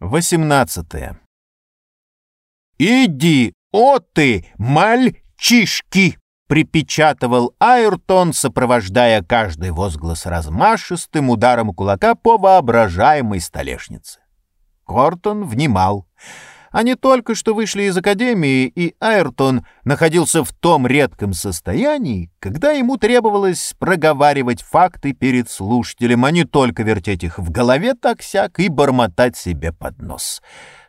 18. «Иди, о ты, мальчишки!» — припечатывал Айртон, сопровождая каждый возглас размашистым ударом кулака по воображаемой столешнице. Кортон внимал. Они только что вышли из академии, и Айртон находился в том редком состоянии, когда ему требовалось проговаривать факты перед слушателем, а не только вертеть их в голове так-сяк и бормотать себе под нос.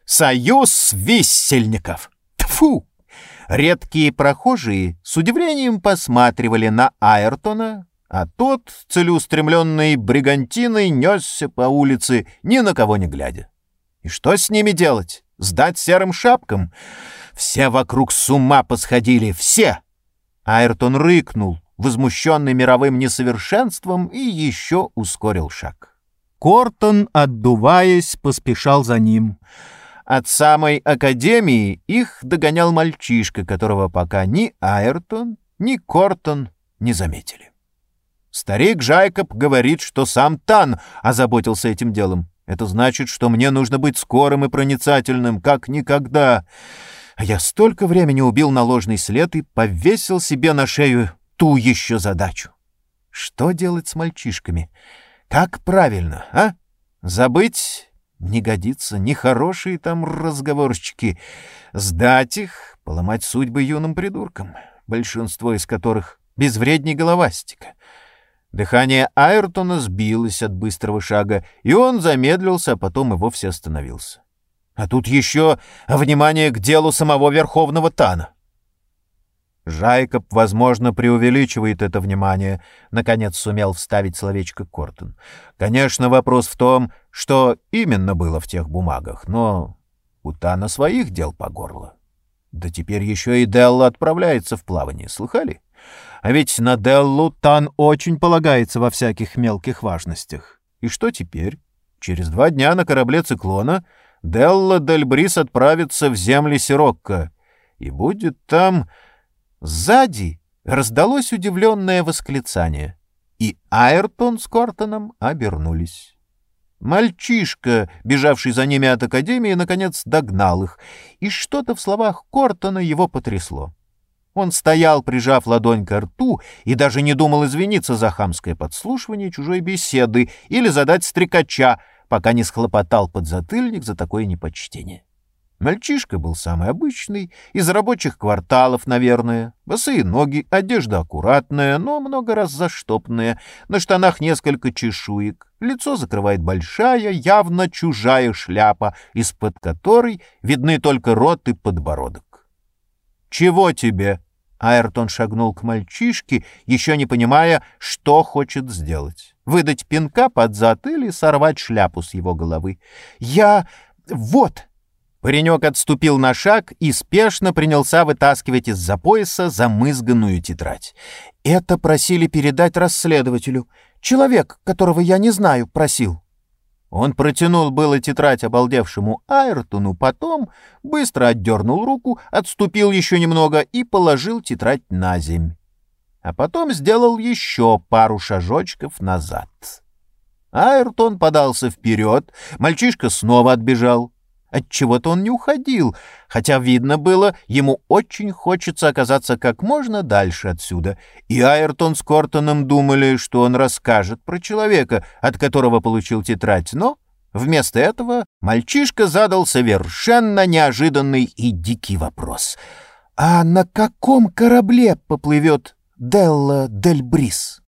«Союз висельников!» Тфу! Редкие прохожие с удивлением посматривали на Айртона, а тот, целеустремленный бригантиной, несся по улице, ни на кого не глядя. И что с ними делать? Сдать серым шапкам? Все вокруг с ума посходили, все! Айртон рыкнул, возмущенный мировым несовершенством, и еще ускорил шаг. Кортон, отдуваясь, поспешал за ним. От самой академии их догонял мальчишка, которого пока ни Айртон, ни Кортон не заметили. Старик Жайкоб говорит, что сам Тан озаботился этим делом. Это значит, что мне нужно быть скорым и проницательным, как никогда. А я столько времени убил на ложный след и повесил себе на шею ту еще задачу. Что делать с мальчишками? Как правильно, а? Забыть не годится, нехорошие там разговорчики. Сдать их, поломать судьбы юным придуркам, большинство из которых безвредней головастика. Дыхание Айртона сбилось от быстрого шага, и он замедлился, а потом и вовсе остановился. А тут еще внимание к делу самого Верховного Тана. Жайкоб, возможно, преувеличивает это внимание, — наконец сумел вставить словечко Кортон. Конечно, вопрос в том, что именно было в тех бумагах, но у Тана своих дел по горло. Да теперь еще и Делла отправляется в плавание, слыхали? А ведь на Деллу Тан очень полагается во всяких мелких важностях. И что теперь? Через два дня на корабле «Циклона» Делла Дель Брис отправится в земли Сирокко и будет там... Сзади раздалось удивленное восклицание, и Айртон с Кортоном обернулись. Мальчишка, бежавший за ними от Академии, наконец догнал их, и что-то в словах Кортона его потрясло. Он стоял, прижав ладонь к рту, и даже не думал извиниться за хамское подслушивание чужой беседы или задать стрекача, пока не схлопотал подзатыльник за такое непочтение. Мальчишка был самый обычный, из рабочих кварталов, наверное. Босые ноги, одежда аккуратная, но много раз заштопанная, на штанах несколько чешуек. Лицо закрывает большая, явно чужая шляпа, из-под которой видны только рот и подбородок. «Чего тебе?» Айртон шагнул к мальчишке, еще не понимая, что хочет сделать. Выдать пинка под зад или сорвать шляпу с его головы. «Я... вот...» Паренек отступил на шаг и спешно принялся вытаскивать из-за пояса замызганную тетрадь. «Это просили передать расследователю. Человек, которого я не знаю, просил». Он протянул было тетрадь обалдевшему Айртону, потом быстро отдернул руку, отступил еще немного и положил тетрадь на земь. А потом сделал еще пару шажочков назад. Айртон подался вперед, мальчишка снова отбежал. Отчего-то он не уходил, хотя видно было, ему очень хочется оказаться как можно дальше отсюда. И Айртон с Кортоном думали, что он расскажет про человека, от которого получил тетрадь, но вместо этого мальчишка задал совершенно неожиданный и дикий вопрос. «А на каком корабле поплывет Делла Дель Брис?»